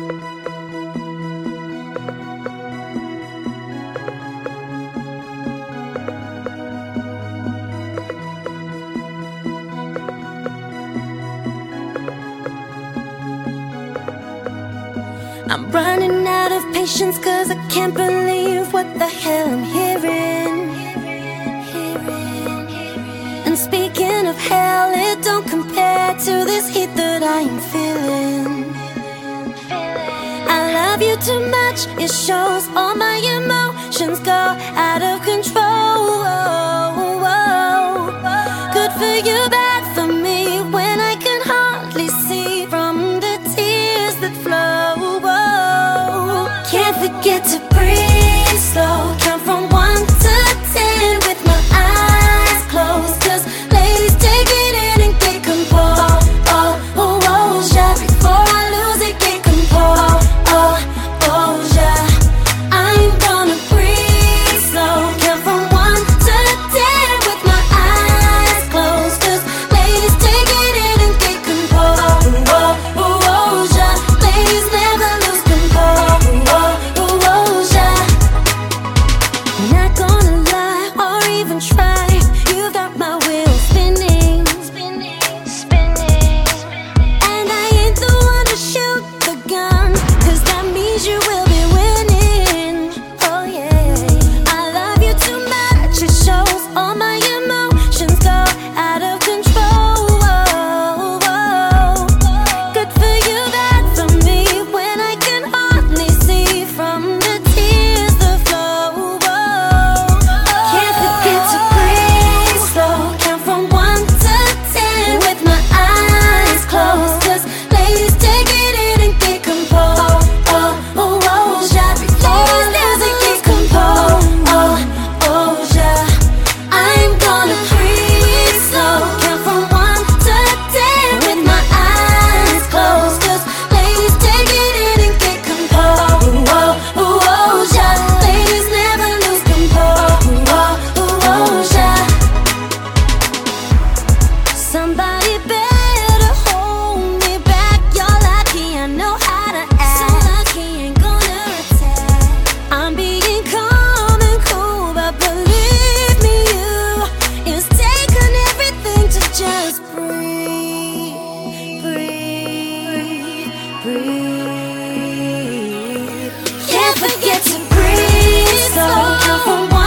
I'm running out of patience cause I can't believe what the hell I'm hearing. And speaking of hell, it don't compare to this heat that I am feeling too much, it shows all my emotions go out of control. Good for you, bad for me, when I can hardly see from the tears that flow. Can't forget to breathe slow, come from one. get to breathe. So come